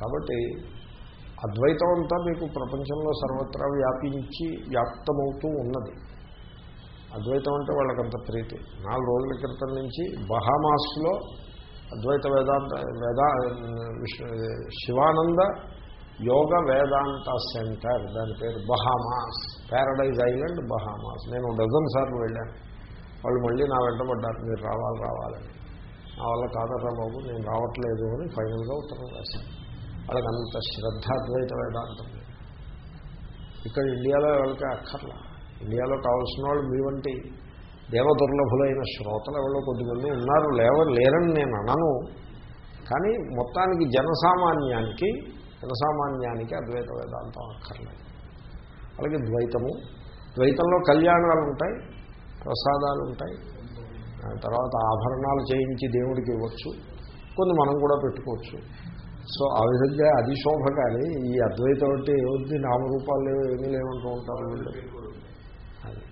కాబట్టి అద్వైతం అంతా మీకు ప్రపంచంలో సర్వత్రా వ్యాపించి వ్యాప్తమవుతూ ఉన్నది. అద్వైతం అంటే వాళ్ళకంత ప్రీతి. నాలుగు రోజుల క్రితం నుంచి బహామాస్లో అద్వైత వేదాంత వేదా శివానంద యోగ వేదాంత సెంటర్. దాని పేరు బహామాస్. Paradise island Bahamas. నేను డజన్ సార్లు వెళ్ళాను. వాళ్ళు మళ్ళీ నా వెంటబడ్డారు మీరు రావాలి రావాలని. నా వల్ల కాదరా బాబు నేను రావట్లేదు అని ఫైనల్గా ఉత్తరం రాశాను వాళ్ళకి అంత శ్రద్ధ అద్వైత వేదాంతం ఇక్కడ ఇండియాలో ఎవరికి అక్కర్లా? ఇండియాలో కావాల్సిన వాళ్ళు మీ వంటి దేవదుర్లభులైన శ్రోతలు ఎవరో కొద్దిమంది ఉన్నారు లేవరు లేరని నేను అనను. కానీ మొత్తానికి జనసామాన్యానికి జనసామాన్యానికి అద్వైత వేదాంతం అక్కర్లేదు. అలాగే ద్వైతము. ద్వైతంలో కళ్యాణాలు ఉంటాయి ప్రసాదాలు ఉంటాయి. ఆ తర్వాత ఆభరణాలు చేయించి దేవుడికి ఇవ్వచ్చు. కొన్ని మనం కూడా పెట్టుకోవచ్చు. సో ఆ విధంగా అది శోభ కానీ ఈ అద్వైతం అంటే ఏముంది? నామరూపాలు లేవు ఏమీ లేవంటూ ఉంటారు. వీళ్ళు అది.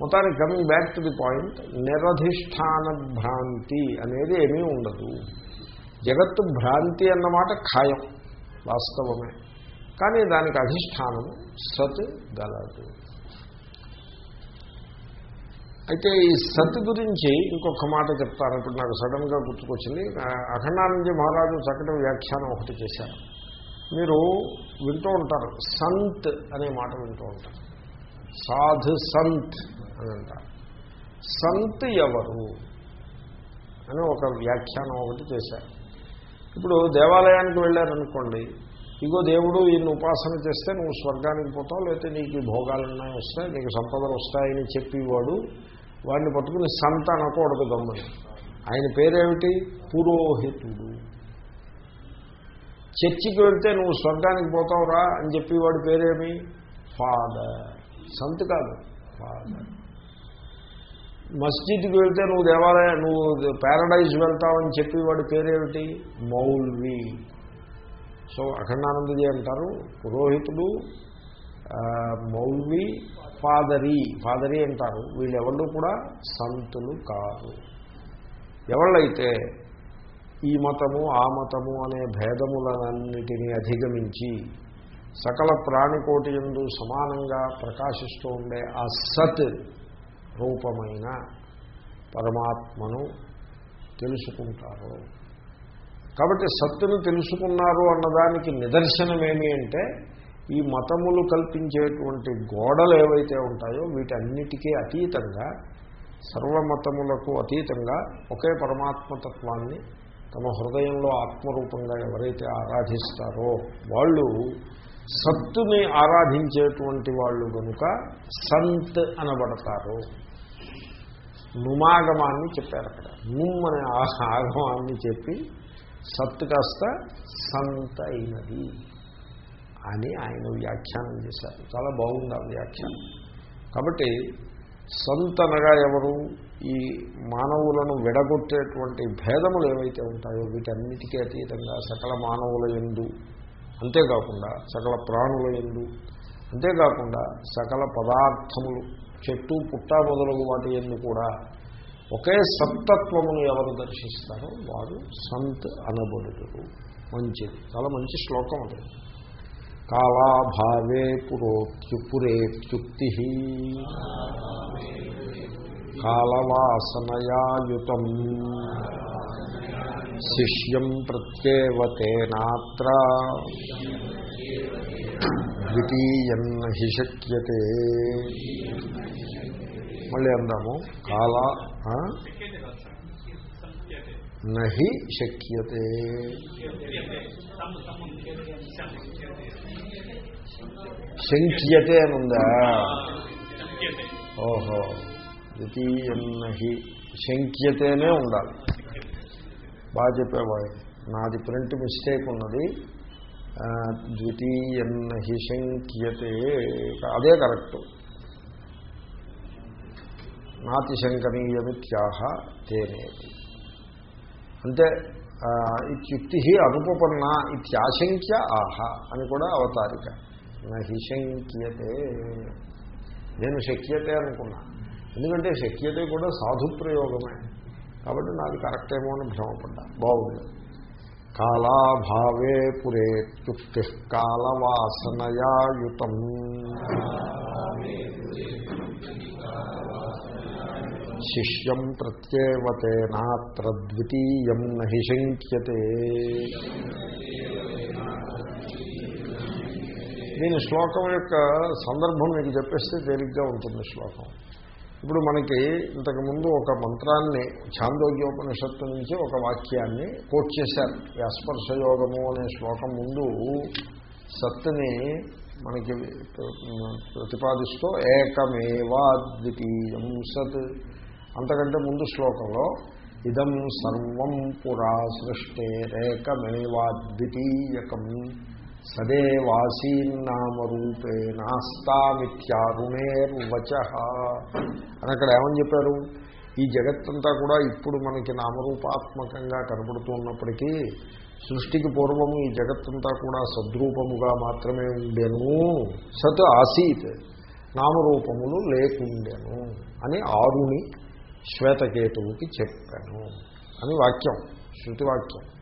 మొత్తానికి coming back to the point నిరధిష్టాన భ్రాంతి అనేది ఏమీ ఉండదు. జగత్తు భ్రాంతి అన్నమాట ఖాయం వాస్తవమే. కానీ దానికి అధిష్టానము సత్ గలదు. అయితే ఈ సత్ గురించి ఇంకొక మాట చెప్తాను ఇప్పుడు నాకు సడన్గా గుర్తుకొచ్చింది. ఆ, మహారాజు చక్కటి వ్యాఖ్యానం ఒకటి చేశారు. మీరు వింటూ ఉంటారు. సంత్ అనే మాట వింటూ ఉంటారు. సాధు సంత్ అని అంటారు. సంత్ ఎవరు అని ఒక వ్యాఖ్యానం ఒకటి చేశారు. ఇప్పుడు దేవాలయానికి వెళ్ళారనుకోండి ఇగో దేవుడు ఈయన ఉపాసన చేస్తే నువ్వు స్వర్గానికి పోతావు లేకపోతే నీకు ఈ వస్తాయి నీకు సంపదలు వస్తాయని చెప్పేవాడు వాడిని పట్టుకుని సంత అనకూడదు గమ్మని ఆయన పేరేమిటి? పురోహితుడు. చర్చికి వెళ్తే నువ్వు స్వర్గానికి పోతావురా అని చెప్పి వాడి పేరేమి? ఫాదర్. సంత్ కాదు ఫాదర్. మస్జిద్కి వెళ్తే నువ్వు దేవాలయ నువ్వు ప్యారడైజ్ వెళ్తావని చెప్పేవాడి పేరేమిటి? మౌల్వి. సో అఖండానందజీ అంటారు పురోహితుడు మౌల్వి ఫాదరీ. ఫాదరి అంటారు. వీళ్ళెవళ్ళు కూడా? సంతులు కాదు. ఎవళ్ళైతే ఈ మతము ఆ మతము అనే భేదములన్నిటినీ అధిగమించి సకల ప్రాణికోటి ఎందు సమానంగా ప్రకాశిస్తూ ఉండే ఆ సత్ రూపమైన పరమాత్మను తెలుసుకుంటారు. కాబట్టి సత్తును తెలుసుకున్నారు అన్నదానికి నిదర్శనమేమి అంటే ఈ మతములు కల్పించేటువంటి గోడలు ఏవైతే ఉంటాయో వీటన్నిటికీ అతీతంగా సర్వమతములకు అతీతంగా ఒకే పరమాత్మతత్వాన్ని తమ హృదయంలో ఆత్మరూపంగా ఎవరైతే ఆరాధిస్తారో వాళ్ళు సత్తుని ఆరాధించేటువంటి వాళ్ళు కనుక సంత్ అనబడతారు. నుమాగమాన్ని చెప్పారు అక్కడ. నుమ్ అనే ఆగమాన్ని చెప్పి సత్తు కాస్త సంత్ అయినది. అని ఆయన వ్యాఖ్యానం చేశారు. చాలా బాగుంది ఆ వ్యాఖ్యానం. కాబట్టి సంతనగా ఎవరు? ఈ మానవులను విడగొట్టేటువంటి భేదములు ఏవైతే ఉంటాయో వీటన్నిటికీ అతీతంగా సకల మానవుల ఎందు అంతేకాకుండా సకల ప్రాణుల ఎందు అంతేకాకుండా సకల పదార్థములు చెట్టు పుట్ట మొదలగు వాటి ఎందు కూడా ఒకే సంతత్వమును ఎవరు దర్శిస్తారో వారు సంత్ అనబడుతురు మంచిది. చాలా మంచి శ్లోకం అది. కాలాభావే పురోత్యుపురేత్యుక్తి కాలవాసనయాయుతం శిష్యం ప్రత్యేవతేనాత్ర ద్వితీయన్న హి శక్యతే మళ్ళీ అందాము కాల నహి శక్యతే శంక్యతే అనుందా ఓహో. ద్వితీయన్నహి శంక్యతేనే ఉండాలి. బాగా చెప్పేవాడు నాది ప్రింట్ మిస్టేక్ ఉన్నది. ఆ, ద్వితీయన్నహి శంక్యతే అదే కరెక్ట్ నాతి శంకనీయమిత్యాహ తేనేది అంటే ఆ, ఇత్యుక్తి అనుపపన్న ఇత్యాశంక్య ఆహ అని కూడా అవతారిక. నహి శంక్యతే నేను శక్యతే అనుకున్నా. ఎందుకంటే శక్యతే కూడా సాధు ప్రయోగమే కాబట్టి నాది కరెక్ట్ ఏమో అని భ్రమపడ్డా. బాగుంది. కాలాభావే పురే పురేత్యుక్తి కాలవాసనయాయుతం. శిష్యం ప్రత్యేవతేనాత్ర ద్వితీయం నహి శంక్యతే దీని శ్లోకం యొక్క సందర్భం మీకు చెప్పేస్తే తేలిగ్గా ఉంటుంది శ్లోకం. ఇప్పుడు మనకి ఇంతకుముందు ఒక మంత్రాన్ని ఛాందోగ్యోపనిషత్తు నుంచి ఒక వాక్యాన్ని కోట్ చేశారు. వ్యాస్పర్శయోగము అనే శ్లోకం ముందు సత్తుని మనకి ప్రతిపాదిస్తూ ఏకమేవాద్వితీయం సత్. అంతకంటే ముందు శ్లోకంలో ఇదం సర్వం పురా సృష్టేరేకమేవా ద్వితీయకం సదేవాసీన్నామరూపేణాస్తామిత్యారుణేర్వచ అని అక్కడ ఏమని చెప్పారు? ఈ జగత్తంతా కూడా ఇప్పుడు మనకి నామరూపాత్మకంగా కనబడుతూ ఉన్నప్పటికీ సృష్టికి పూర్వము ఈ జగత్తంతా కూడా సద్రూపముగా మాత్రమే ఉండేను. సత్ ఆసీత్ నామరూపములు లేకుండెను అని ఆరుని శ్వేతకేతువుకి చెప్పాను. అని వాక్యం శృతివాక్యం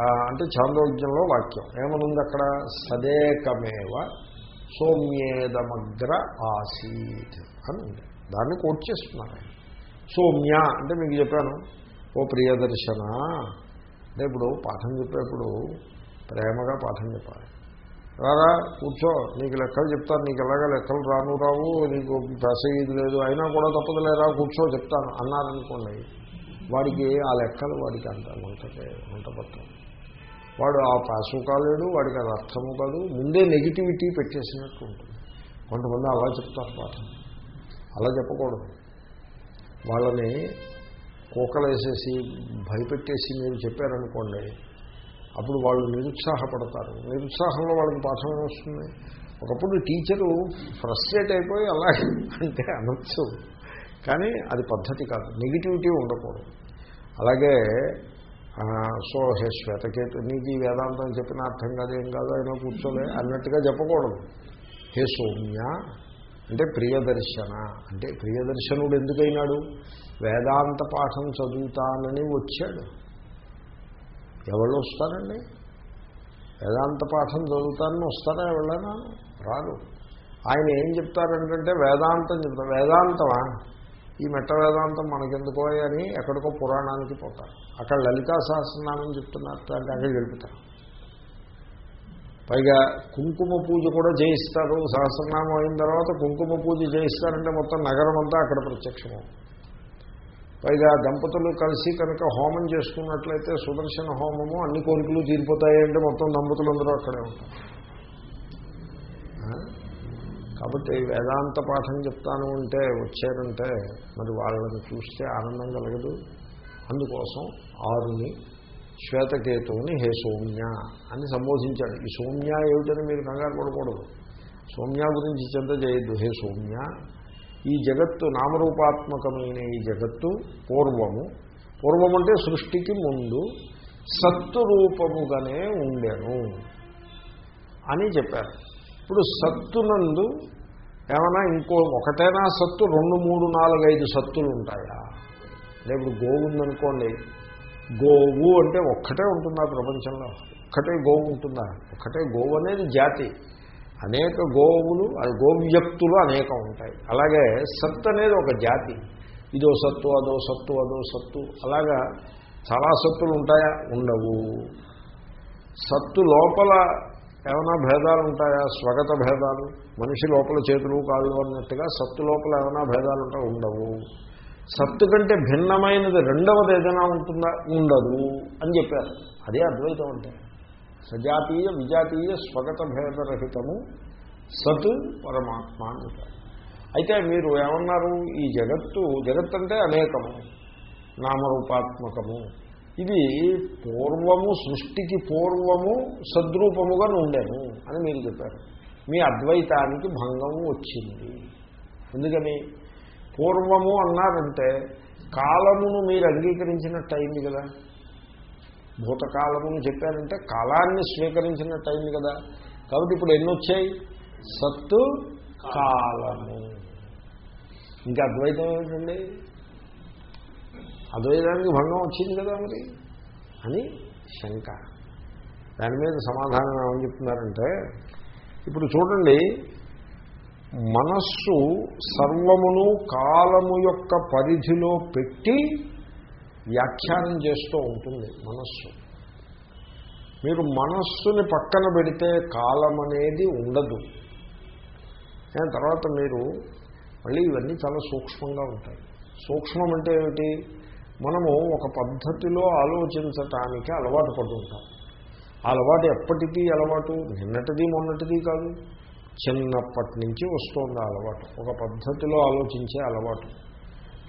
అంటే చాంద్రోగ్యంలో వాక్యం. ఏమనుంది అక్కడ సదేకమేవ సోమ్యేదమగ్ర ఆసీత్ అని ఉంది దాన్ని కోట్ చేస్తున్నారు సౌమ్య అంటే మీకు చెప్పాను. ఓ ప్రియదర్శన అంటే ఇప్పుడు పాఠం చెప్పేప్పుడు ప్రేమగా పాఠం చెప్పాలి. రారా కూర్చో. నీకు లెక్కలు చెప్తాను. నీకు ఎలాగా లెక్కలు రాను రావు నీకు ఇది లేదు. అయినా కూడా తప్పదులేరా కూర్చో చెప్తాను. అన్నారనుకోండి వాడికి ఆ లెక్కలు వాడికి అంత వంట వంట పట్టం వాడు ఆ పాసు కాలేడు వాడికి అది అర్థము కాదు. ముందే నెగిటివిటీ పెట్టేసినట్టు ఉంటుంది. కొంతమంది అలా చెప్తారు పాఠం. అలా చెప్పకూడదు. వాళ్ళని కూకలేసేసి భయపెట్టేసి మీరు చెప్పారనుకోండి అప్పుడు వాళ్ళు నిరుత్సాహపడతారు. నిరుత్సాహంలో వాళ్ళకి పాఠం వస్తుంది? ఒకప్పుడు టీచరు ఫ్రస్ట్రేట్ అయిపోయి అలా అంటే అనొచ్చు. కానీ అది పద్ధతి కాదు. నెగిటివిటీ ఉండకూడదు. అలాగే సో హే శ్వేతకేతు నీకు ఈ వేదాంతం చెప్పిన అర్థం కాదు ఏం కాదు అయినా కూర్చోలే అన్నట్టుగా చెప్పకూడదు. హే సౌమ్య అంటే ప్రియదర్శన. అంటే ప్రియదర్శనుడు ఎందుకైనాడు? వేదాంత పాఠం చదువుతానని వచ్చాడు. ఎవరు వస్తారండి? వేదాంత పాఠం చదువుతానని వస్తారా ఎవరైనా రాదు. ఆయన ఏం చెప్తారంటే వేదాంతం చెప్తారు వేదాంతమా? ఈ మెట్ట వేదాంతం మనకెందుకో అని ఎక్కడికో పురాణానికి పోతారు. అక్కడ లలితా సహస్రనామం చెప్తున్నారు అంటే అక్కడ గెలుపుతారు పైగా కుంకుమ పూజ కూడా చేయిస్తారు. సహస్రనామం అయిన తర్వాత కుంకుమ పూజ చేయిస్తారంటే మొత్తం నగరం అంతా అక్కడ ప్రత్యక్షం పైగా దంపతులు కలిసి కనుక హోమం చేసుకున్నట్లయితే సుదర్శన హోమము అన్ని కోరికలు తీరిపోతాయి అంటే మొత్తం దంపతులందరూ అక్కడే ఉంటారు. కాబట్టి వేదాంత పాఠం చెప్తాను అంటే వచ్చారంటే మరి వాళ్ళని చూస్తే ఆనందం కలగదు. అందుకోసం ఆరుని శ్వేతకేతువుని హే సౌమ్య అని సంబోధించాడు. ఈ సౌమ్య ఏమిటని మీరు కంగారు పడకూడదు. సౌమ్య గురించి చింత చేయొద్దు. హే సౌమ్య ఈ జగత్తు నామరూపాత్మకమైన ఈ జగత్తు పూర్వము. పూర్వం అంటే సృష్టికి ముందు సత్తు రూపముగానే ఉండెను అని చెప్పారు. ఇప్పుడు సత్తునందు ఏమైనా ఇంకో ఒకటైనా సత్తు రెండు మూడు నాలుగు ఐదు సత్తులు ఉంటాయా? అంటే ఇప్పుడు గోవు ఉందనుకోండి గోవు అంటే ఒక్కటే ఉంటుందా ప్రపంచంలో? ఒక్కటే గోవు ఉంటుందా? ఒక్కటే గోవు అనేది జాతి. అనేక గోవులు అది గోవ్యక్తులు అనేకం ఉంటాయి. అలాగే సత్తు అనేది ఒక జాతి. ఇదో సత్తు అదో సత్తు అదో సత్తు. అలాగా చాలా సత్తులు ఉంటాయా? ఉండవు. సత్తు లోపల ఏమైనా భేదాలు ఉంటాయా? స్వగత భేదాలు. మనిషి లోపల చేతులు కాళ్ళు అన్నట్టుగా సత్తు లోపల ఏమైనా భేదాలు ఉంటా ఉండవు. సత్తు కంటే భిన్నమైనది రెండవది ఏదైనా ఉంటుందా? ఉండదు అని చెప్పారు. అదే అద్వైతం అంటే. సజాతీయ విజాతీయ స్వగత భేదరహితము సత్ పరమాత్మ అని అయితే మీరు ఏమన్నారు? ఈ జగత్తు జగత్ అంటే అనేకము. నామరూపాత్మకము. ఇది పూర్వము సృష్టికి పూర్వము సద్రూపముగా ఉండేను అని మీరు చెప్పారు. మీ అద్వైతానికి భంగము వచ్చింది. ఎందుకని? పూర్వము అన్నారంటే కాలమును మీరు అంగీకరించినట్టు అయింది కదా. భూతకాలమును చెప్పారంటే కాలాన్ని స్వీకరించినట్టు అయింది కదా. కాబట్టి ఇప్పుడు ఎన్ని వచ్చాయి సత్తు కాలము. ఇంకా అద్వైతం ఏమిటండి? అద్వైతానికి భంగం వచ్చింది కదా మరి? అని శంక. దాని మీద సమాధానం ఏమని చెప్తున్నారంటే ఇప్పుడు చూడండి మనస్సు సర్వమును కాలము యొక్క పరిధిలో పెట్టి వ్యాఖ్యానం చేస్తూ ఉంటుంది మనస్సు. మీరు మనస్సుని పక్కన పెడితే కాలం అనేది ఉండదు. దాని తర్వాత మీరు మళ్ళీ ఇవన్నీ చాలా సూక్ష్మంగా ఉంటాయి. సూక్ష్మం అంటే ఏమిటి? మనము ఒక పద్ధతిలో ఆలోచించటానికి అలవాటు పడుతుంటాం. ఆ అలవాటు ఎప్పటికీ అలవాటు నిన్నటిది మొన్నటిది కాదు. చిన్నప్పటి నుంచి వస్తుంది ఆ అలవాటు. ఒక పద్ధతిలో ఆలోచించే అలవాటు.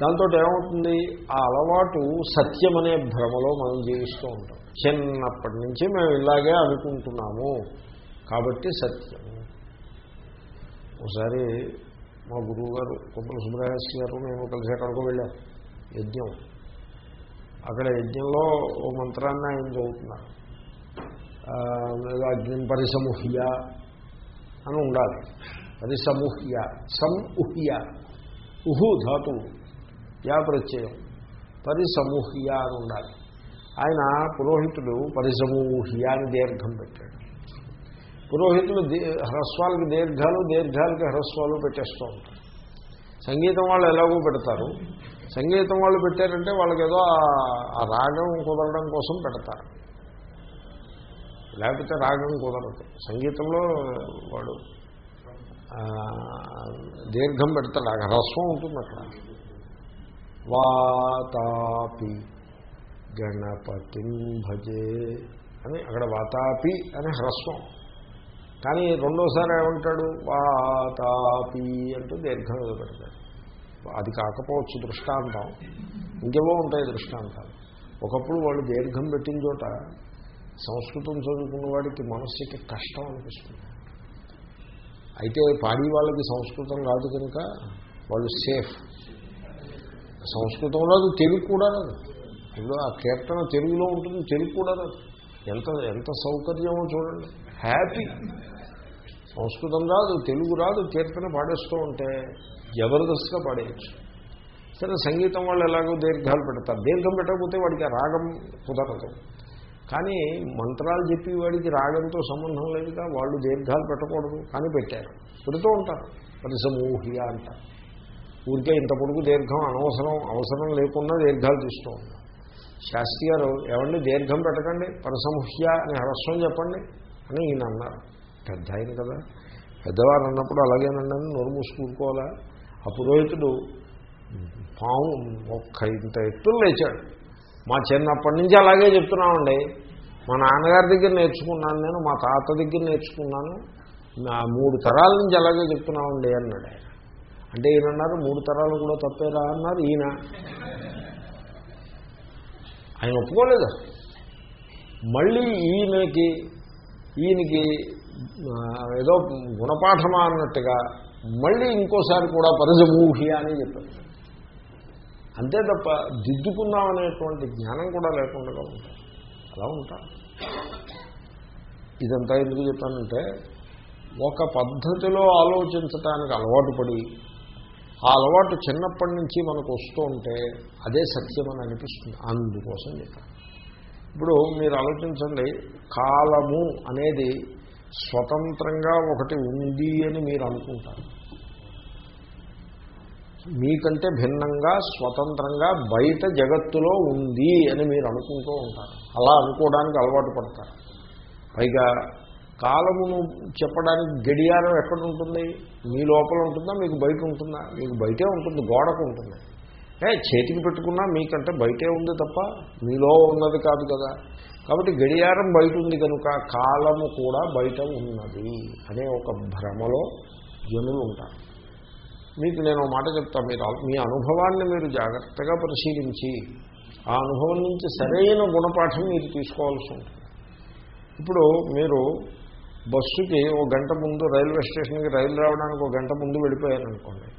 దాంతో ఏమవుతుంది? ఆ అలవాటు సత్యం అనే భ్రమలో మనం జీవిస్తూ ఉంటాం. చిన్నప్పటి నుంచి మేము ఇలాగే అనుకుంటున్నాము కాబట్టి సత్యము ఒకసారి మా గురువు గారు కొబ్బరి సుబ్రహ్మణ్య గారు మేము కలిసి ఎక్కడికో వెళ్ళాం. యజ్ఞం. అక్కడ యజ్ఞంలో ఓ మంత్రాన్ని ఆయన చదువుతున్నారు. ఆ, ఏదో పరిసముహ్య అని ఉండాలి. పరిసముహ్య సం ఉహ్య. ఉహు ధాతువు. యా ప్రత్యయం. పరిసమూహ్య అని ఉండాలి. ఆయన పురోహితుడు పరిసమూహ్య అని దీర్ఘం పెట్టాడు. పురోహితులు హ్రస్వాలకి దీర్ఘాలు దీర్ఘాలకి హ్రస్వాలు పెట్టేస్తూ ఉంటారు. సంగీతం వాళ్ళు ఎలాగో పెడతారు. సంగీతం వాళ్ళు పెట్టారంటే వాళ్ళకి ఏదో ఆ- రాగం కుదరడం కోసం పెడతారు. లేకపోతే రాగం కుదరదు. సంగీతంలో వాడు దీర్ఘం పెడతాడు. ఆ హ్రస్వం ఉంటుంది అక్కడ. వాతాపి గణపతిం భజే అని అక్కడ వాతాపి అని హ్రస్వం. కానీ రెండోసారి ఏమంటాడు? వాతాపి అంటూ దీర్ఘం ఏదో పెడతాడు. అది కాకపోవచ్చు దృష్టాంతం. ఇంకేవో ఉంటాయి దృష్టాంతాలు. ఒకప్పుడు వాళ్ళు దీర్ఘం పెట్టిన చోట సంస్కృతం చదువుకున్న వాడికి మనస్సుకి కష్టం అనిపిస్తుంది. అయితే పాడి వాళ్ళకి సంస్కృతం రాదు కనుక వాళ్ళు సేఫ్. సంస్కృతం రాదు తెలుగు కూడా రాదు. ఇప్పుడు ఆ కీర్తన తెలుగులో ఉంటుంది తెలుగు కూడా రాదు. ఎంత ఎంత సౌకర్యమో చూడండి. హ్యాపీ సంస్కృతం రాదు తెలుగు రాదు కీర్తన పాడేస్తూ ఉంటే జబర్దస్త్గా పాడేయచ్చు. సరే సంగీతం వాళ్ళు ఎలాగో దీర్ఘాలు పెడతారు. దీర్ఘం పెట్టకపోతే వాడికి రాగం కుదరదు. కానీ మంత్రాలు చెప్పి వాడికి రాగంతో సంబంధం లేదుగా వాళ్ళు దీర్ఘాలు పెట్టకూడదు కానీ పెట్టారు. పెడుతూ ఉంటారు. పరిసమూహియ అంటారు. ఊరికే ఇంత పొడుగు దీర్ఘం అనవసరం అవసరం లేకుండా దీర్ఘాలు తీస్తూ ఉంటారు. శాస్త్రి గారు ఏమండి దీర్ఘం పెట్టకండి పరసముహ్య అని హ్రస్వం చెప్పండి అని ఈయన అన్నారు. పెద్ద ఆయన కదా. పెద్దవారు అన్నప్పుడు అలాగేనండి అని నోరు మూసుకూరుకోవాలా ఆ పురోహితుడు పాము ఒక్క ఇంత ఎత్తులు లేచాడు. మా చిన్నప్పటి నుంచి అలాగే చెప్తున్నామండి. మా నాన్నగారి దగ్గర నేర్చుకున్నాను నేను మా తాత దగ్గర నేర్చుకున్నాను. నా మూడు తరాల నుంచి అలాగే చెప్తున్నామండి అన్నాడు ఆయన. అంటే ఈయన అన్నారు మూడు తరాలు కూడా తప్పేరా అన్నారు ఈయన. ఆయన ఒప్పుకోలేదు మళ్ళీ ఈయనకి ఈయనకి ఏదో గుణపాఠమా అన్నట్టుగా మళ్ళీ ఇంకోసారి కూడా పరిజమూహి అని చెప్పారు. అంతే తప్ప దిద్దుకుందామనేటువంటి జ్ఞానం కూడా లేకుండా ఉంటారు. అలా ఉంటారు. ఇదంతా ఎందుకు చెప్పానంటే ఒక పద్ధతిలో ఆలోచించటానికి అలవాటు పడి ఆ అలవాటు చిన్నప్పటి నుంచి మనకు వస్తూ ఉంటే అదే సత్యం అని అనిపిస్తుంది. అందుకోసం చెప్పాను. ఇప్పుడు మీరు ఆలోచించండి కాలము అనేది స్వతంత్రంగా ఒకటి ఉంది అని మీరు అనుకుంటారు. మీకంటే భిన్నంగా స్వతంత్రంగా బయట జగత్తులో ఉంది అని మీరు అనుకుంటూ ఉంటారు. అలా అనుకోవడానికి అలవాటు పడతారు. పైగా కాలమును చెప్పడానికి గడియారం ఎక్కడ ఉంటుంది? మీ లోపల ఉంటుందా? మీకు బయట ఉంటుందా? మీకు బయటే ఉంటుంది గోడకు ఉంటుంది. ఏ చేతికి పెట్టుకున్నా మీకంటే బయటే ఉంది తప్ప మీలో ఉన్నది కాదు కదా. కాబట్టి గడియారం బయట ఉంది కనుక కాలము కూడా బయట ఉన్నది అనే ఒక భ్రమలో జనులు ఉంటారు. మీకు నేను మాట చెప్తాను మీరు మీ అనుభవాన్ని మీరు జాగ్రత్తగా పరిశీలించి ఆ అనుభవం నుంచి సరైన గుణపాఠం మీరు తీసుకోవాల్సి ఉంటుంది. ఇప్పుడు మీరు బస్సుకి ఒక గంట ముందు రైల్వే స్టేషన్కి రైలు రావడానికి ఒక గంట ముందు వెళ్ళిపోయారనుకోండి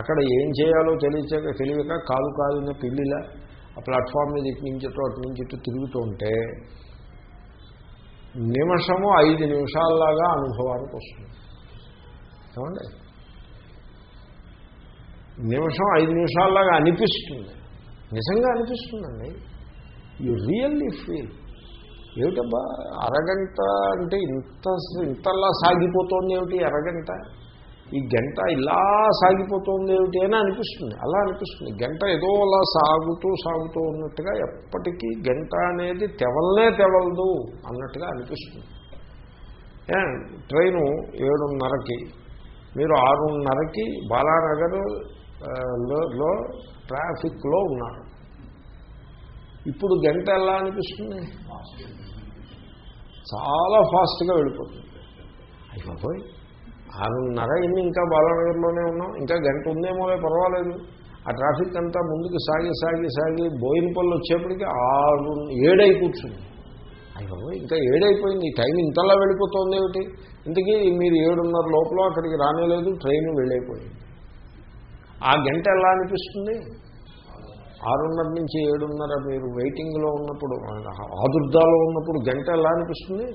అక్కడ ఏం చేయాలో తెలియక తెలియక కాలు కాలిన పిల్లిలా ఆ ప్లాట్ఫామ్ మీద ఇటు నుంచి ఇటు అటు నుంచి ఇటు తిరుగుతూ ఉంటే నిమిషము ఐదు నిమిషాల్లాగా అనుభవానికి వస్తుంది. ఏమండి? నిమిషం ఐదు నిమిషాల్లాగా అనిపిస్తుంది. నిజంగా అనిపిస్తుందండి. యు రియల్లీ ఫీల్ ఏమిటబ్బా? అరగంట అంటే ఇంత ఇంతలా సాగిపోతోంది ఏమిటి అరగంట? ఈ గంట ఇలా సాగిపోతుంది ఏమిటి అని అనిపిస్తుంది. అలా అనిపిస్తుంది. గంట ఏదో అలా సాగుతూ సాగుతూ ఉన్నట్టుగా ఎప్పటికీ గంట అనేది తెవలనే తెవలదు అన్నట్టుగా అనిపిస్తుంది. ఏ, ట్రైను ఏడున్నరకి మీరు ఆరున్నరకి బాలానగర్లో ట్రాఫిక్లో ఉన్నారు. ఇప్పుడు గంట ఎలా అనిపిస్తుంది? చాలా ఫాస్ట్గా వెళ్ళిపోతుంది. అయిపోయి ఆరున్నర ఎన్ని ఇంకా బాలానగర్లోనే ఉన్నాం ఇంకా గంట ఉందేమోలే పర్వాలేదు. ఆ ట్రాఫిక్ అంతా ముందుకు సాగి సాగి సాగి బోయినపల్లి వచ్చేప్పటికి ఆరు ఏడై కూర్చుంది. అయ్యో ఇంకా ఏడైపోయింది. ఈ టైం ఇంతలా వెళ్ళిపోతుంది ఏమిటి? ఇంతకీ మీరు ఏడున్నర లోపల అక్కడికి రానేలేదు ట్రైన్ వెళ్ళైపోయింది. ఆ గంట ఎలా అనిపిస్తుంది? ఆరున్నర నుంచి ఏడున్నర మీరు వెయిటింగ్లో ఉన్నప్పుడు ఆదుర్దాలో ఉన్నప్పుడు గంట ఎలా అనిపిస్తుంది?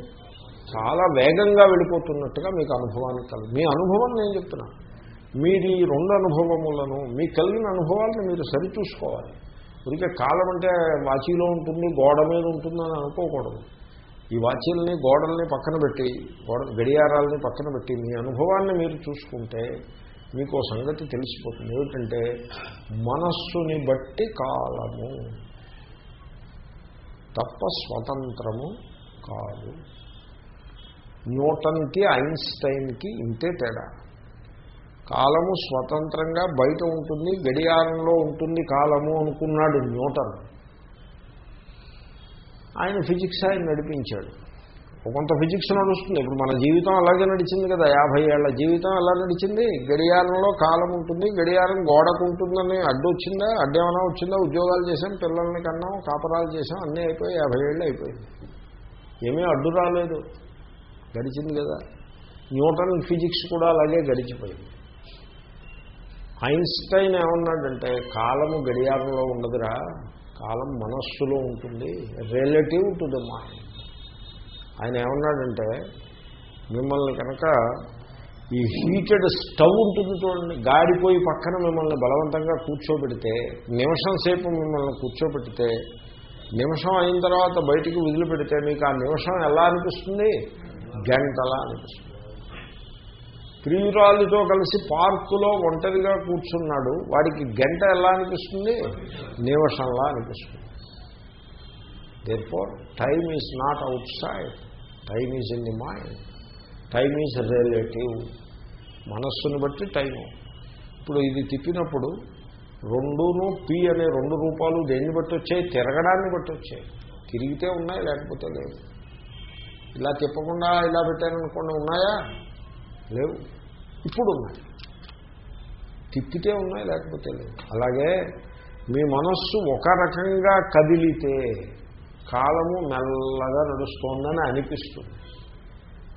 చాలా వేగంగా వెళ్ళిపోతున్నట్టుగా మీకు అనుభవానికి కలదు మీ అనుభవం నేను చెప్తున్నాను మీరు ఈ రెండు అనుభవములను మీకు కలిగిన అనుభవాలను మీరు సరిచూసుకోవాలి. అందుకే కాలం అంటే వాచీలో ఉంటుంది గోడ మీద ఉంటుందని అనుకోకూడదు. ఈ వాచీలని గోడల్ని పక్కన పెట్టి గోడ గడియారాలని పక్కన పెట్టి మీ అనుభవాన్ని మీరు చూసుకుంటే మీకు ఓ సంగతి తెలిసిపోతుంది. ఏమిటంటే మనస్సుని బట్టి కాలము తప్ప స్వతంత్రము కాదు. న్యూటన్కి ఐన్స్టైన్కి ఇంతే తేడా. కాలము స్వతంత్రంగా బయట ఉంటుంది గడియారంలో ఉంటుంది కాలము అనుకున్నాడు న్యూటన్. ఆయన ఫిజిక్స్ ఆయన నడిపించాడు. కొంత ఫిజిక్స్ నడుస్తుంది. ఇప్పుడు మన జీవితం అలాగే నడిచింది కదా యాభై ఏళ్ళ జీవితం ఎలా నడిచింది? గడియారంలో కాలం ఉంటుంది గడియారం గోడకు ఉంటుందని అడ్డు వచ్చిందా అడ్డేమైనా వచ్చిందా? ఉద్యోగాలు చేసాం పిల్లల్ని కన్నాం కాపరాలు చేసాం అన్నీ అయిపోయి యాభై ఏళ్ళు అయిపోయింది. ఏమీ అడ్డు రాలేదు. గడిచింది కదా. న్యూటన్ ఫిజిక్స్ కూడా అలాగే గడిచిపోయింది. ఐన్స్టైన్ ఏమన్నాడంటే కాలము గడియారంలో ఉండదురా కాలం మనస్సులో ఉంటుంది రిలేటివ్ టు ద మైండ్ ఆయన ఏమన్నాడంటే మిమ్మల్ని కనుక ఈ హీటెడ్ స్టవ్ ఉంటుంది చూడండి గాడిపోయి పక్కన మిమ్మల్ని బలవంతంగా కూర్చోబెడితే నిమిషం సేపు మిమ్మల్ని కూర్చోబెడితే నిమిషం అయిన తర్వాత బయటికి వదిలిపెడితే మీకు ఆ నిమిషం ఎలా అనిపిస్తుంది? గంటలా అనిపిస్తుంది. ప్రియురాలితో కలిసి పార్కులో ఒంటరిగా కూర్చున్నాడు. వాడికి గంట ఎలా అనిపిస్తుంది? నిమిషంలా అనిపిస్తుంది. Therefore time is not outside time is in the mind time is relative మనస్సును బట్టి టైము ఇప్పుడు ఇది తిప్పినప్పుడు రెండును పి అనే రెండు రూపాలు దేన్ని బట్టి వచ్చాయి? తిరగడాన్ని బట్టి వచ్చాయి. తిరిగితే ఉన్నాయి లేకపోతే లేదు ఇలా తిప్పకుండా ఇలా పెట్టారనుకోండి ఉన్నాయా? లేవు. ఇప్పుడు ఉన్నాయి తిప్పితే ఉన్నాయి లేకపోతే లేవు. అలాగే మీ మనస్సు ఒక రకంగా కదిలితే కాలము మెల్లగా నడుస్తోందని అనిపిస్తుంది.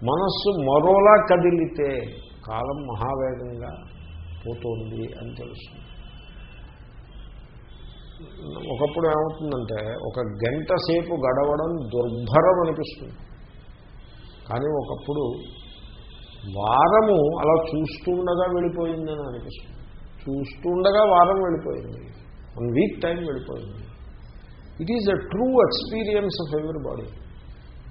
మనస్సు మరోలా కదిలితే కాలం మహావేగంగా పోతోంది అని తెలుస్తుంది. ఒకప్పుడు ఏమవుతుందంటే ఒక గంట సేపు గడవడం దుర్భరం అనిపిస్తుంది. కానీ ఒకప్పుడు వారము అలా చూస్తూ ఉండగా వెళ్ళిపోయిందని అనిపిస్తుంది. చూస్తుండగా వారం వెళ్ళిపోయింది. వన్ వీక్ టైం వెళ్ళిపోయింది. It is a true experience of body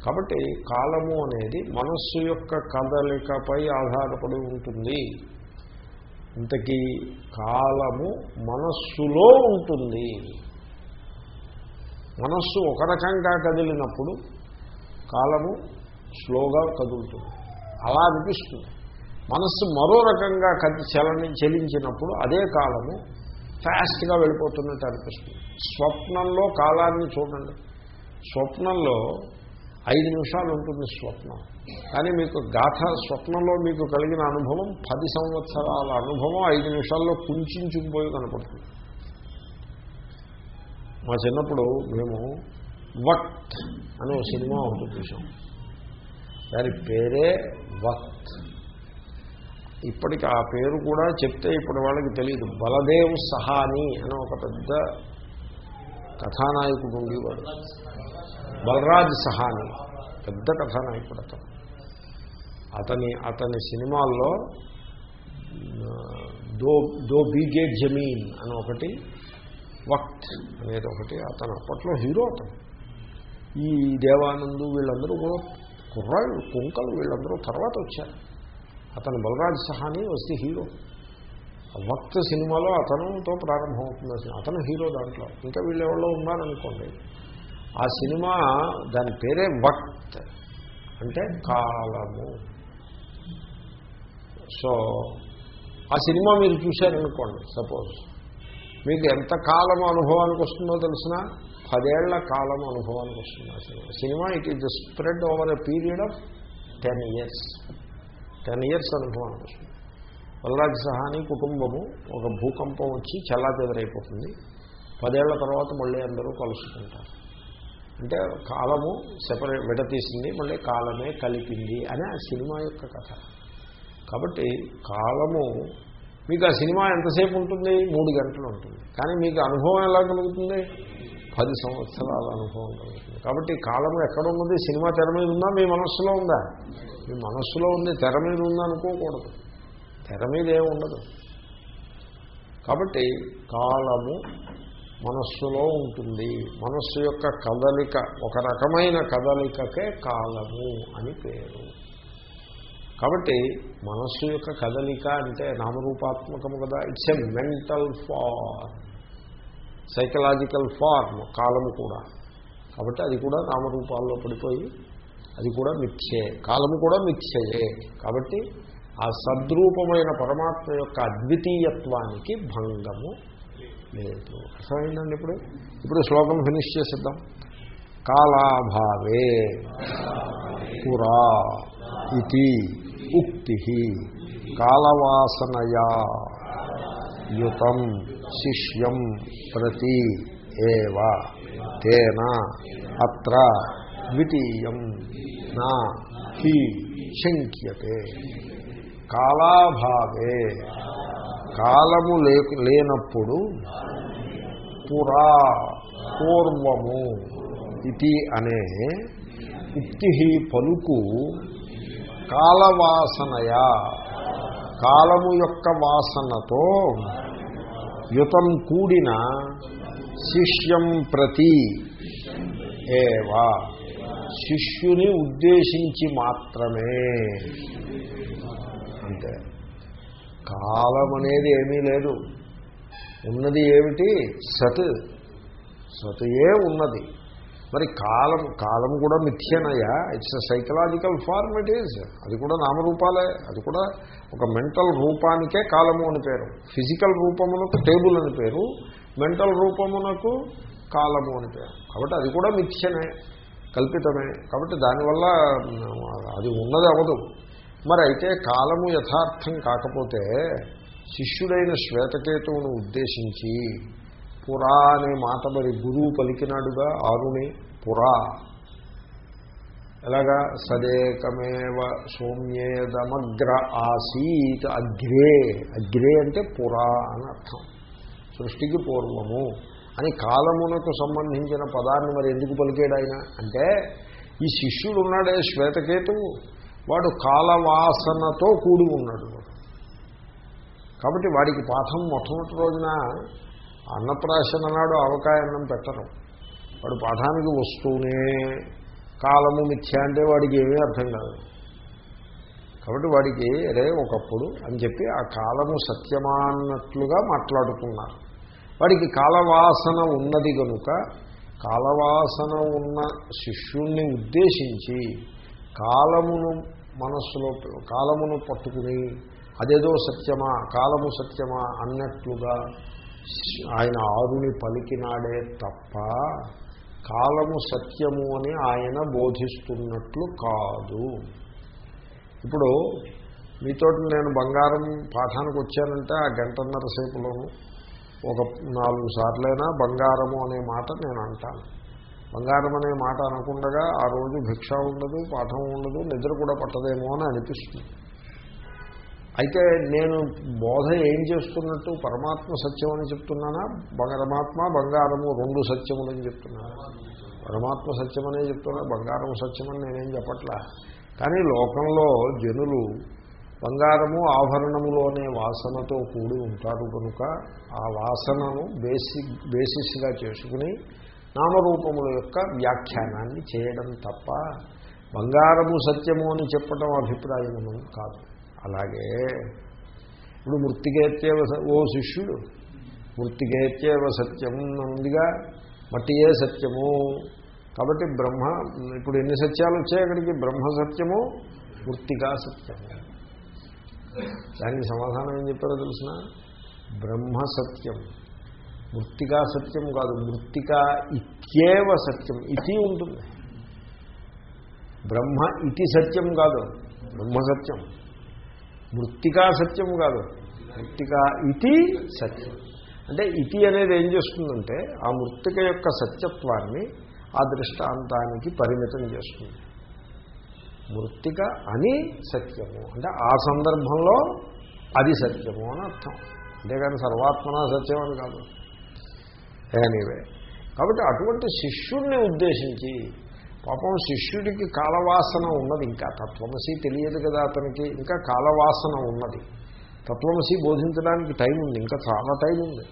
కాబట్టి కాలము అనేది మనస్సు యొక్క కదలికపై ఆధారపడి ఉంటుంది. ఇంతకీ కాలము మనస్సులో ఉంటుంది. మనస్సు ఒక రకంగా కదిలినప్పుడు కాలము స్లోగా కదులుతుంది. అలా అనిపిస్తుంది. మనస్సు మరో రకంగా కది చలని చలించినప్పుడు అదే కాలము ఫాస్ట్గా వెళ్ళిపోతున్నట్టు అనిపిస్తుంది. స్వప్నంలో కాలాన్ని చూడండి. స్వప్నంలో ఐదు నిమిషాలు ఉంటుంది స్వప్నం. కానీ మీకు గాథ స్వప్నంలో మీకు కలిగిన అనుభవం పది సంవత్సరాల అనుభవం ఐదు నిమిషాల్లో కుంచుకుపోయి కనపడుతుంది. మా చిన్నప్పుడు మేము వక్త్ అనే ఒక సినిమా ఒకటి చూసాం దాని పేరే వక్త్. ఇప్పటికి ఆ పేరు కూడా చెప్తే ఇప్పటి వాళ్ళకి తెలియదు. బలదేవ్ సహాని అని ఒక పెద్ద కథానాయకుడు ఉండేవాడు. బలరాజ్ సహాని పెద్ద కథానాయకుడు అతను. అతని అతని సినిమాల్లో దో దో బీగే జమీన్ అని ఒకటి వక్త్ అనేది ఒకటి. అతను అప్పట్లో హీరో అతను. ఈ దేవానందు వీళ్ళందరూ కూడా కుర్రాళ్ళు కుంకలు వీళ్ళందరూ తర్వాత వచ్చారు. అతను బలరాజ్ సహాని వస్తే హీరో. వక్త సినిమాలో అతనుతో ప్రారంభమవుతుంది అతను హీరో దాంట్లో. ఇంకా వీళ్ళు ఎవరో ఉన్నారనుకోండి. ఆ సినిమా దాని పేరే వక్త్. అంటే కాలము. సో ఆ సినిమా మీరు చూశారనుకోండి సపోజ్. మీకు ఎంత కాలం అనుభవానికి వస్తుందో తెలిసినా? పదేళ్ళ కాలం అనుభవానికి వస్తుంది ఆ cinema. Cinema it is spread over a period of ten years ten years అనుభవానికి వస్తుంది. వల్లాజ్ సహాని కుటుంబము ఒక భూకంపం వచ్చి చెల్లాచెదరైపోతుంది. పదేళ్ళ తర్వాత మళ్ళీ అందరూ కలుసుకుంటారు. అంటే కాలము సెపరేట్ విడతీసింది మళ్ళీ కాలమే కలిపింది అని ఆ సినిమా యొక్క కథ. కాబట్టి కాలము మీకు ఆ సినిమా ఎంతసేపు ఉంటుంది? మూడు గంటలు ఉంటుంది. కానీ మీకు అనుభవం ఎలా కలుగుతుంది? పది సంవత్సరాల అనుభవం కలుగుతుంది. కాబట్టి కాలము ఎక్కడ ఉన్నది సినిమా తెర మీద ఉందా? మీ మనస్సులో ఉందా? మీ మనస్సులో ఉంది తెర మీద ఉందా అనుకోకూడదు. తెర మీద ఏమి ఉండదు. కాబట్టి కాలము మనస్సులో ఉంటుంది. మనస్సు యొక్క కదలిక ఒక రకమైన కదలికకే కాలము అని పేరు. కాబట్టి మనస్సు యొక్క కదలిక అంటే నామరూపాత్మకము కదా? It's a mental form psychological form కాలము కూడా. కాబట్టి అది కూడా నామరూపాల్లో పడిపోయి అది కూడా మిథ్యే. కాలము కూడా మిథ్యయే. కాబట్టి ఆ సద్రూపమైన పరమాత్మ యొక్క అద్వితీయత్వానికి భంగము లేదు. అర్థమైందండి ఇప్పుడు? ఇప్పుడు శ్లోకం ఫినిష్ చేసిద్దాం. కాలాభావే పురా ఇది ఉక్తి కాలవాసనయా యుతం శిష్యం ప్రతి ఏవా తేన అత్ర ద్వితీయం నా హి శంక్యతే. కాలాభావే కాలము లేనప్పుడు పురా పూర్వము ఇది అనే ఉక్తి పలుకు కాలవాసనయా కాలము యొక్క వాసనతో యుతం కూడిన శిష్యం ప్రతి ఏవా? శిష్యుని ఉద్దేశించి మాత్రమే. అంతే. కాలం అనేది ఏమీ లేదు. ఉన్నది ఏమిటి? సత్. సతయే ఉన్నది. మరి కాలం కాలం కూడా మిథ్యనయా it's a psychological form it is అది కూడా నామరూపాలే. అది కూడా ఒక మెంటల్ రూపానికే కాలము అని పేరు. ఫిజికల్ రూపమునకు టేబుల్ అని పేరు. మెంటల్ రూపమునకు కాలము అని పేరు. కాబట్టి అది కూడా మిథ్యనే కల్పితమే. కాబట్టి దానివల్ల అది ఉన్నది అవదు మరి అయితే కాలము యథార్థం కాకపోతే శిష్యుడైన శ్వేతకేతువును ఉద్దేశించి పురా అనే మాట మరి గురువు పలికినాడుగా ఆరుని పురా. ఎలాగా? సదేకమేవ సోమ్యేదమగ్ర ఆసీత్ అగ్రే. అగ్రే అంటే పురా అని అర్థం. సృష్టికి పూర్వము. అని కాలమునకు సంబంధించిన పదాన్ని మరి ఎందుకు పలికాడు ఆయన? అంటే ఈ శిష్యుడు ఉన్నాడే శ్వేతకేతువు వాడు కాలవాసనతో కూడి ఉన్నాడు. కాబట్టి వాడికి పాఠం మొట్టమొదటి రోజున అన్నప్రాశన నాడు అవకాయ అన్నం పెట్టరు. వాడు పాఠానికి వస్తూనే కాలము మిథ్య అంటే వాడికి ఏమీ అర్థం కాదు. కాబట్టి వాడికి రే ఒకప్పుడు అని చెప్పి ఆ కాలము సత్యమా అన్నట్లుగా మాట్లాడుతున్నారు. వాడికి కాలవాసన ఉన్నది కనుక కాలవాసన ఉన్న శిష్యుణ్ణి ఉద్దేశించి కాలమును మనస్సులో కాలమును పట్టుకుని అదేదో సత్యమా కాలము సత్యమా అన్నట్లుగా ఆయన ఆరుని పలికినాడే తప్ప కాలము సత్యము అని ఆయన బోధిస్తున్నట్లు కాదు. ఇప్పుడు మీతో నేను బంగారం పాఠానికి వచ్చానంటే ఆ గంటన్నర సేపులోను ఒక నాలుగు సార్లైనా బంగారము అనే మాట నేను అంటాను. బంగారం అనే మాట అనకుండగా ఆ రోజు భిక్ష ఉండదు పాఠం ఉండదు నిద్ర కూడా పట్టదేమో అని అనిపిస్తుంది. అయితే నేను బోధ ఏం చేస్తున్నట్టు పరమాత్మ సత్యం అని చెప్తున్నానా? పరమాత్మ బంగారము రెండు సత్యములని చెప్తున్నానా? పరమాత్మ సత్యమనే చెప్తున్నా బంగారం సత్యమని నేనేం చెప్పట్లా? కానీ లోకంలో జనులు బంగారము ఆభరణములోనే వాసనతో కూడి ఉంటారు కనుక ఆ వాసనను బేసిక్ బేసిస్గా చేసుకుని నామరూపముల యొక్క వ్యాఖ్యానాన్ని చేయడం తప్ప బంగారము సత్యము అని చెప్పడం అభిప్రాయము కాదు. అలాగే ఇప్పుడు మృతికేత్యేవ స- ఓ శిష్యుడు మృతికేత్యేవ సత్యం ఉందిగా మట్టియే సత్యము. కాబట్టి బ్రహ్మ ఇప్పుడు ఎన్ని సత్యాలు వచ్చాయి అక్కడికి? బ్రహ్మ సత్యము మృతికా సత్యము దానికి సమాధానం ఏం చెప్పారో తెలిసిన? బ్రహ్మ సత్యం. మృతికా సత్యం కాదు మృతికా ఇత్యేవ సత్యం. ఇది ఉంటుంది. బ్రహ్మ ఇది సత్యం కాదు బ్రహ్మ సత్యం. మృతికా సత్యం కాదు. మృతికా ఇది సత్యం. అంటే ఇతి అనేది ఏం చేస్తుందంటే ఆ మృతిక యొక్క సత్యత్వాన్ని ఆ దృష్టాంతానికి పరిమితం చేస్తుంది. మృతిక అని సత్యము. అంటే ఆ సందర్భంలో అది సత్యము అని అర్థం. అంతేగాని సర్వాత్మన సత్యం అని కాదు. ఎనీవే కాబట్టి అటువంటి శిష్యుణ్ణి ఉద్దేశించి పాపం శిష్యుడికి కాలవాసన ఉన్నది ఇంకా. తత్వమసి తెలియదు కదా అతనికి ఇంకా కాలవాసన ఉన్నది. తత్వమసి బోధించడానికి టైం ఉంది ఇంకా చాలా టైం ఉంది.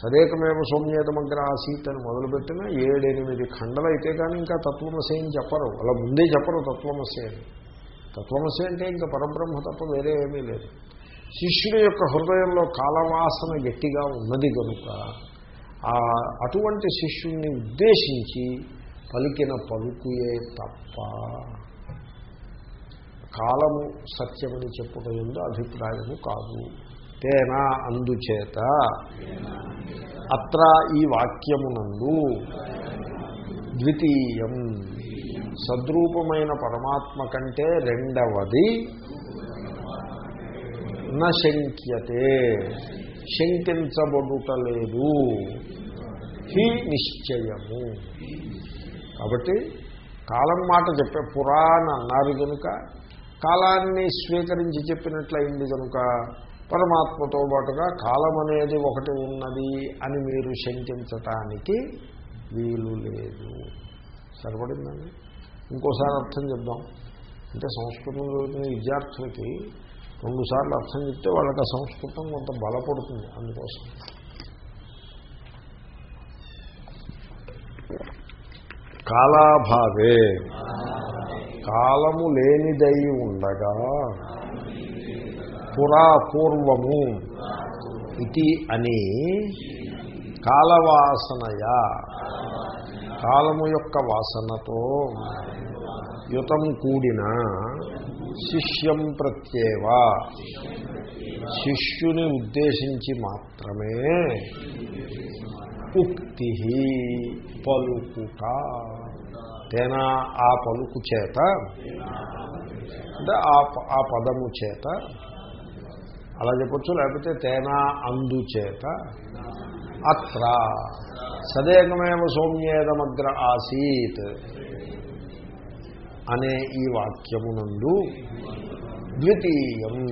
సరేకమేవ సౌమ్యేతమగ్ర ఆసీత్ అని మొదలుపెట్టిన ఏడెనిమిది ఖండలు అయితే కానీ ఇంకా తత్వమసి అని చెప్పరు. అలా ముందే చెప్పరు తత్వమసి అని. తత్వమసి అంటే ఇంకా పరబ్రహ్మ తప్ప వేరే ఏమీ లేదు. శిష్యుడి యొక్క హృదయంలో కాలవాసన గట్టిగా ఉన్నది కనుక ఆ అటువంటి శిష్యుణ్ణి ఉద్దేశించి పలికిన పలుకుయే తప్ప. కాలము సత్యమని చెప్పుట ఎందు అభిప్రాయము కాదు. తేనా అందుచేత అత్ర ఈ వాక్యమునందు ద్వితీయం. సద్రూపమైన పరమాత్మ కంటే రెండవది నశంక్యతే. శంకించబడుటలేదు హి నిశ్చయము. కాబట్టి కాలం మాట చెప్పే పురాణ అన్నారు కనుక కాలాన్ని స్వీకరించి చెప్పినట్లయింది కనుక పరమాత్మతో పాటుగా కాలం అనేది ఒకటి ఉన్నది అని మీరు శంకించటానికి వీలు లేదు. సరిపడిందండి? ఇంకోసారి అర్థం చెప్దాం. అంటే సంస్కృతం చదువుతున్న విద్యార్థులకి రెండుసార్లు అర్థం చెప్తే వాళ్ళకి ఆ సంస్కృతం కొంత బలపడుతుంది అందుకోసం. కాలాభావే. కాలము లేనిదై ఉండగా పురాపూర్వము ఇది అని కాలవాసనయా. కాలము యొక్క వాసనతో యుతం కూడిన శిష్యం ప్రత్యేవా. శిష్యుని ఉద్దేశించి మాత్రమే ఉక్తి పలుకుట. తేనా ఆ పలుకు చేత? అంటే ఆ పదము చేత. అలా చెప్పచ్చు లేకపోతే తేనా అందుచేత అత్ర. సదేకమేవ సౌమ్యేదమగ్ర ఆసీత్. అనే ఈ వాక్యమునందు ద్వితీయం.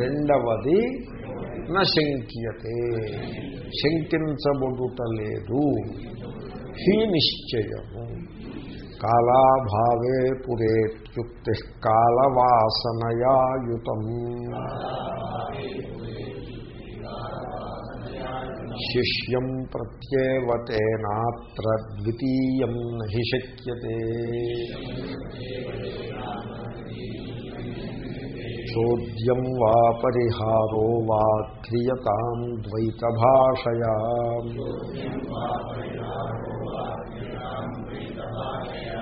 రెండవది నశంక్యతే. శంకించబడుటలేదు. హీ నిశ్చయము. కాలాభావే పురేత్యుక్తి కాలవాసనయాయుతం. शिष्यं प्रत्येव तेनात्र द्वितीयं हि शक्यते। चोद्यं वा परिहारो वा क्रियतां द्वैतभाषया।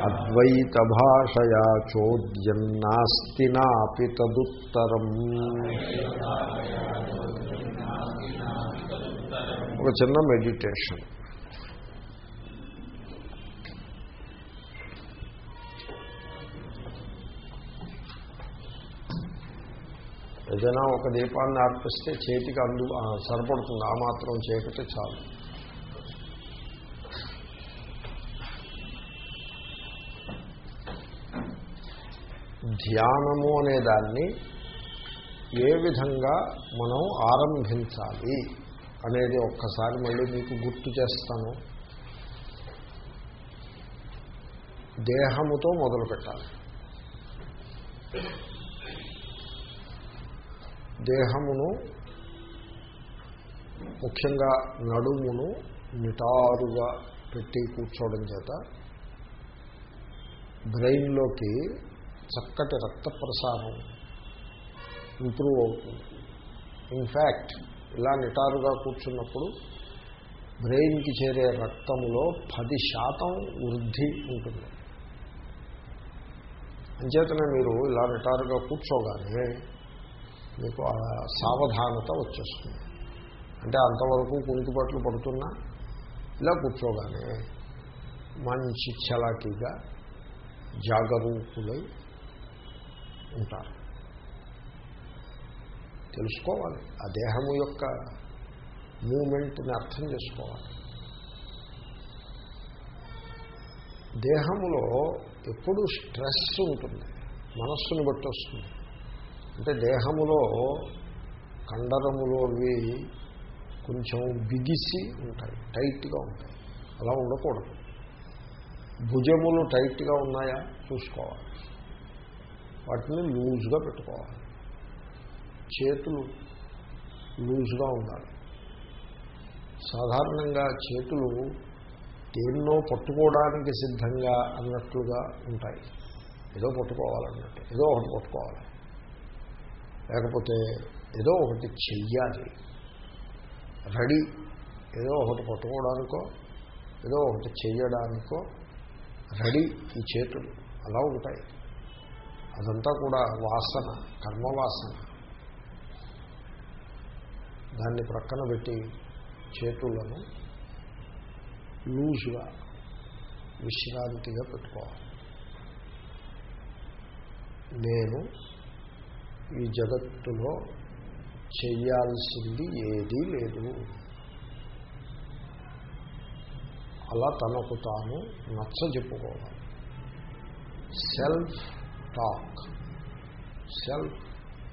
अद्वैतभाषया चोद्यन्नास्ति नापि तदुत्तरम्। ఒక చిన్న మెడిటేషన్ ఏదైనా ఒక దీపాన్ని అర్పిస్తే చేతికి అందు సరిపడుతుంది. ఆ మాత్రం చేయకపోతే చాలు. ధ్యానము అనే దాన్ని ఏ విధంగా మనం ఆరంభించాలి అనేది ఒక్కసారి మళ్ళీ మీకు గుర్తు చేస్తాను. దేహముతో మొదలు పెట్టాలి. దేహమును ముఖ్యంగా నడుమును నిటారుగా పెట్టి కూర్చోవడం చేత బ్రెయిన్లోకి చక్కటి రక్త ప్రసారం ఇంప్రూవ్ అవుతుంది. ఇన్ఫ్యాక్ట్ ఇలా నిటారుగా కూర్చున్నప్పుడు బ్రెయిన్కి చేరే రక్తంలో పది శాతం వృద్ధి ఉంటుంది. అంచేతనే మీరు ఇలా నిటారుగా కూర్చోగానే మీకు ఆ సావధానత వచ్చేస్తుంది. అంటే అంతవరకు కునికిపట్లు పడుతున్నా ఇలా కూర్చోగానే మంచి చలాకీగా జాగరూకులై ఉంటారు. తెలుసుకోవాలి. ఆ దేహము యొక్క మూమెంట్ని అర్థం చేసుకోవాలి. దేహములో ఎప్పుడు స్ట్రెస్ ఉంటుంది. మనస్సును బట్టి వస్తుంది. అంటే దేహములో కండరములోవి కొంచెం బిగిసి ఉంటాయి. టైట్గా ఉంటాయి. అలా ఉండకూడదు. భుజములు టైట్గా ఉన్నాయా? చూసుకోవాలి. వాటిని లూజ్గా పెట్టుకోవాలి. చేతులు లూజ్గా ఉండాలి. సాధారణంగా చేతులు దేన్నో పట్టుకోవడానికి సిద్ధంగా అన్నట్లుగా ఉంటాయి. ఏదో పట్టుకోవాలన్నట్టు ఏదో ఒకటి పట్టుకోవాలి. లేకపోతే ఏదో ఒకటి చెయ్యాలి. రెడీ ఏదో ఒకటి పట్టుకోవడానికో ఏదో ఒకటి చెయ్యడానికో రెడీ ఈ చేతులు అలా ఉంటాయి. అదంతా కూడా వాసన కర్మవాసన. దాన్ని ప్రక్కన పెట్టి చేతులను లూజ్గా విశ్రాంతిగా పెట్టుకోవాలి. నేను ఈ జగత్తులో చేయాల్సింది ఏదీ లేదు. అలా తనకు తాను నచ్చ చెప్పుకోవాలి. Self talk. సెల్ఫ్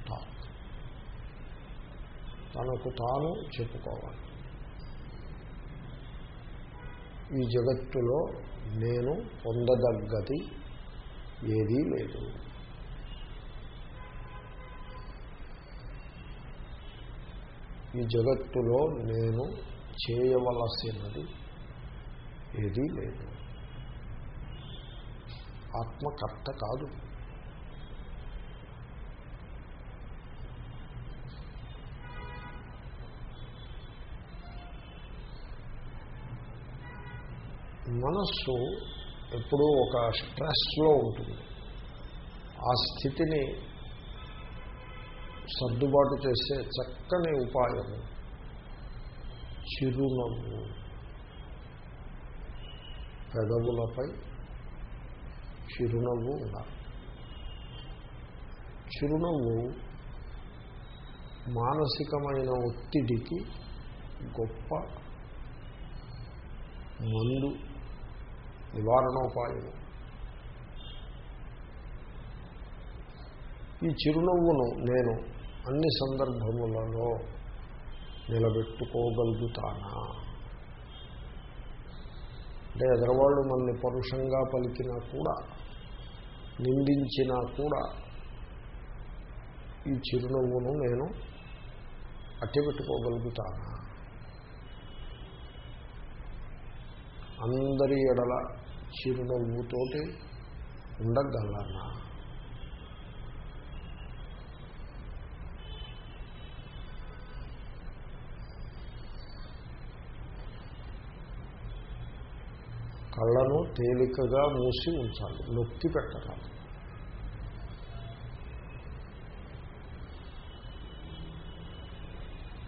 టాక్ తనకు తాను చెప్పుకోవాలి. ఈ జగత్తులో నేను పొందదగ్గది ఏదీ లేదు. ఈ జగత్తులో నేను చేయవలసినది ఏదీ లేదు. ఆత్మకర్త కాదు. మనస్సు ఎప్పుడూ ఒక స్ట్రెస్లో ఉంటుంది. ఆ స్థితిని సర్దుబాటు చేసే చక్కని ఉపాయము చిరునవ్వు. పెదవులపై చిరునవ్వు ఉండాలి. చిరునవ్వు మానసికమైన ఒత్తిడికి గొప్ప మందు. నివారణోపాయం. ఈ చిరునవ్వును నేను అన్ని సందర్భములలో నిలబెట్టుకోగలుగుతానా? అంటే ఎదరవాళ్ళు మనల్ని పరుషంగా పలికినా కూడా నిందించినా కూడా ఈ చిరునవ్వును నేను అట్టబెట్టుకోగలుగుతానా అందరి ఎడల చిరునవ్వుతోటి ఉండగలనా? కళ్ళను తేలికగా మూసి ఉంచాలి నొక్కి పెట్టరాదు.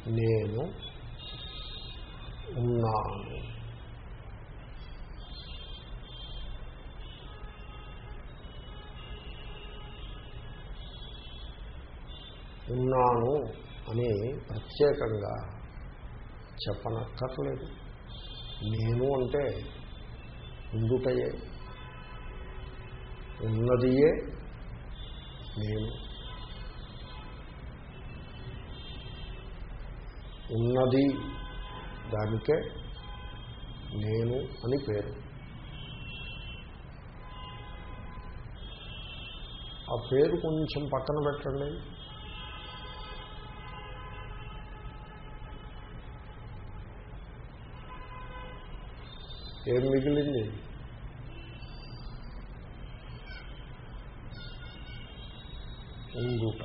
నేను ఉన్నాను. ఉన్నాను అని ప్రత్యేకంగా చెప్పనక్కర్లేదు. నేను అంటే ఉండుటయే. ఉన్నదియే నేను. ఉన్నది దానికే నేను అని పేరు. ఆ పేరు కొంచెం పక్కన పెట్టండి. ఏం మిగిలింది? ఉండుట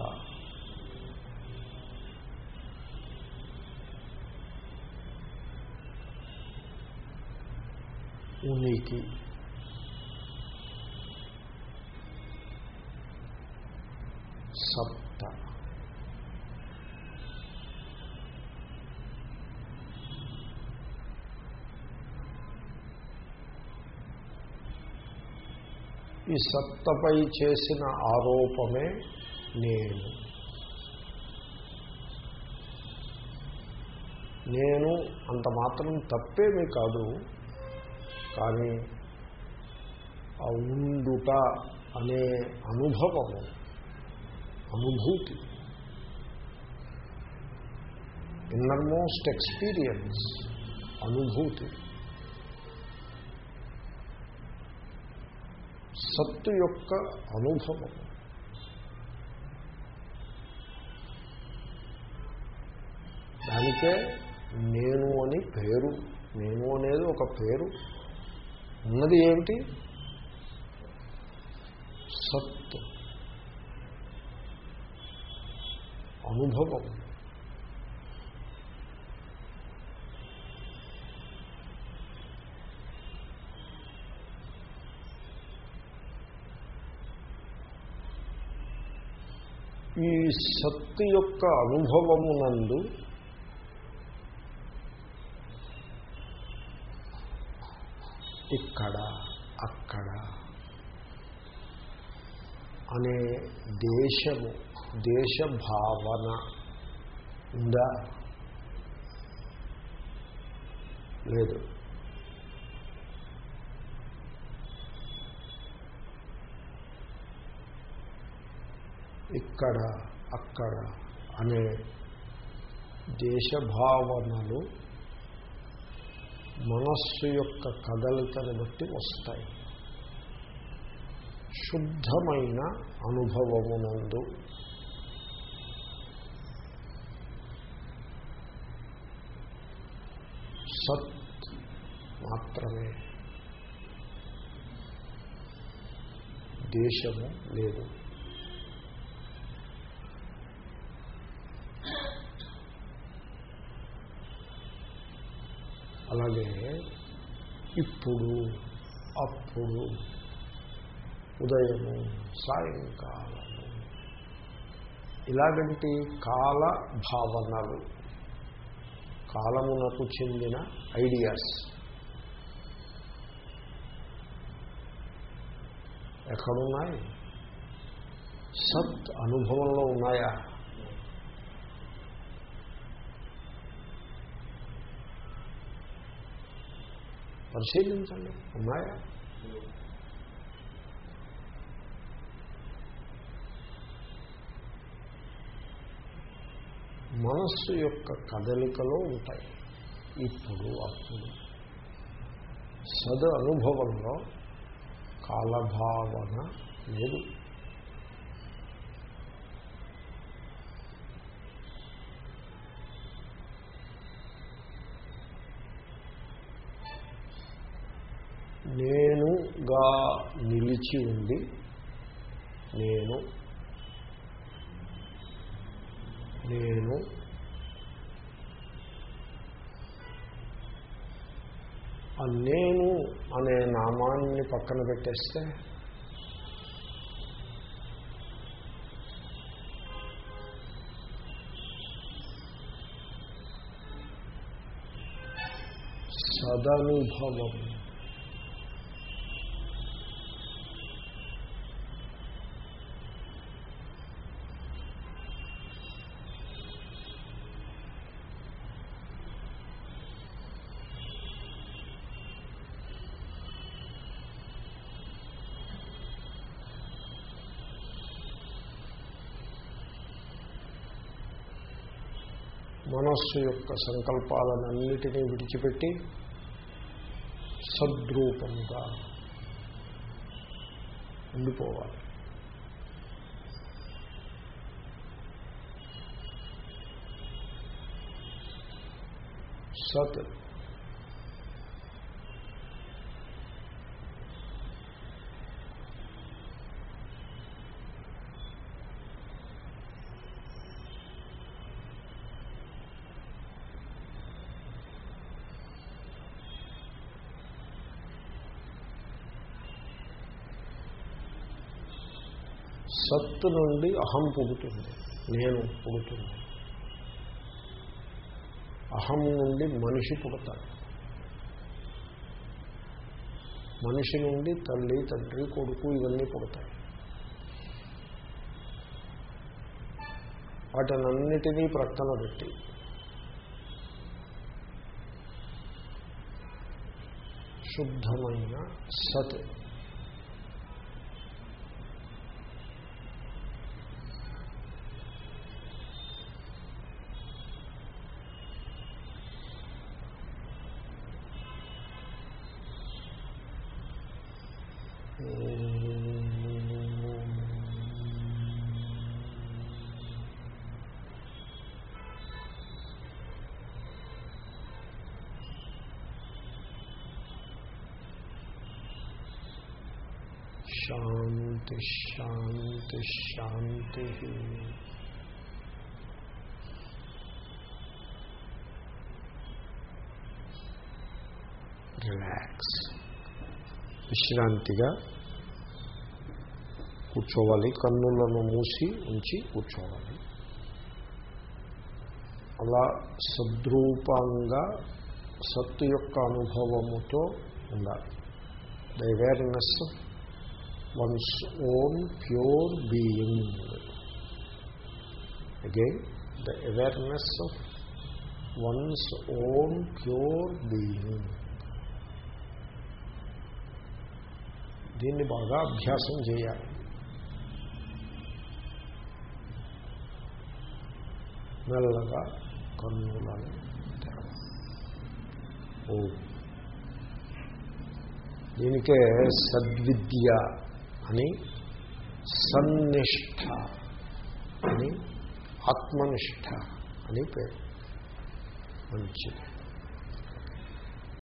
ఉనికి. సప్త ఈ సత్తపై చేసిన ఆరోపమే నేను. నేను అంత మాత్రం తప్పేమీ కాదు కానీ ఆ ఉండుట అనే అనుభవము అనుభూతి ఇన్నర్మోస్ట్ ఎక్స్పీరియన్స్ అనుభూతి. సత్తు యొక్క అనుభవం. దానికే నేను అని పేరు నేను అనేది ఒక పేరు. ఉన్నది ఏమిటి? సత్ అనుభవం. ఈ సత్తు యొక్క అనుభవమునందు ఇక్కడ అక్కడ అనే దేశము దేశ భావన ఉందా? లేదు. ఇక్కడ అక్కడ అనే దేశభావనలు మనస్సు యొక్క కదలికను బట్టి వస్తాయి. శుద్ధమైన అనుభవమునందు సత్ మాత్రమే. దేశము లేదు. అలాగే ఇప్పుడు అప్పుడు ఉదయము సాయంకాలము. ఇలాగంటి కాల భావనలు కాలమునకు చెందిన ఐడియాస్. ఎక్కడున్నాయి? సత్ అనుభవంలో ఉన్నాయా? పరిశీలించండి. ఉన్నాయా? మనస్సు యొక్క కదలికలో ఉంటాయి. ఇప్పుడు అప్పుడు. సద్ అనుభవంలో కాలభావన లేదు. నిలిచి ఉంది. నేను నేను నేను అనే నామాన్ని పక్కన పెట్టేస్తే సదనుభవం. మనస్సు యొక్క సంకల్పాలన్నిటినీ విడిచిపెట్టి సద్రూపంగా ఉండిపోవాలి. సత్ సత్తు నుండి అహం పుడుతుంది నేను పుడుతుంది అహం నుండి మనిషి పుడతాడు మనిషి నుండి తల్లి తండ్రి కొడుకు ఇవన్నీ పుడతాయి వాటినన్నిటినీ ప్రక్కన పెట్టి. శుద్ధమైన సత్ శాంతి శాంతి శాంతి రిలాక్స్ విశ్రాంతిగా కూర్చోవాలి. కన్నులను మూసి ఉంచి కూర్చోవాలి. అలా సద్రూపంగా సత్తు యొక్క అనుభవముతో ఉండాలి. The awareness one's own pure being again the awareness of one's own pure being దీన్ని బాగా అభ్యాసం చేయాలి. మెల్లగా కన్నులను తెరవాలి. దీనికే సద్విద్య అని సన్నిష్ట అని ఆత్మనిష్ట అని పేరు. మంచిది.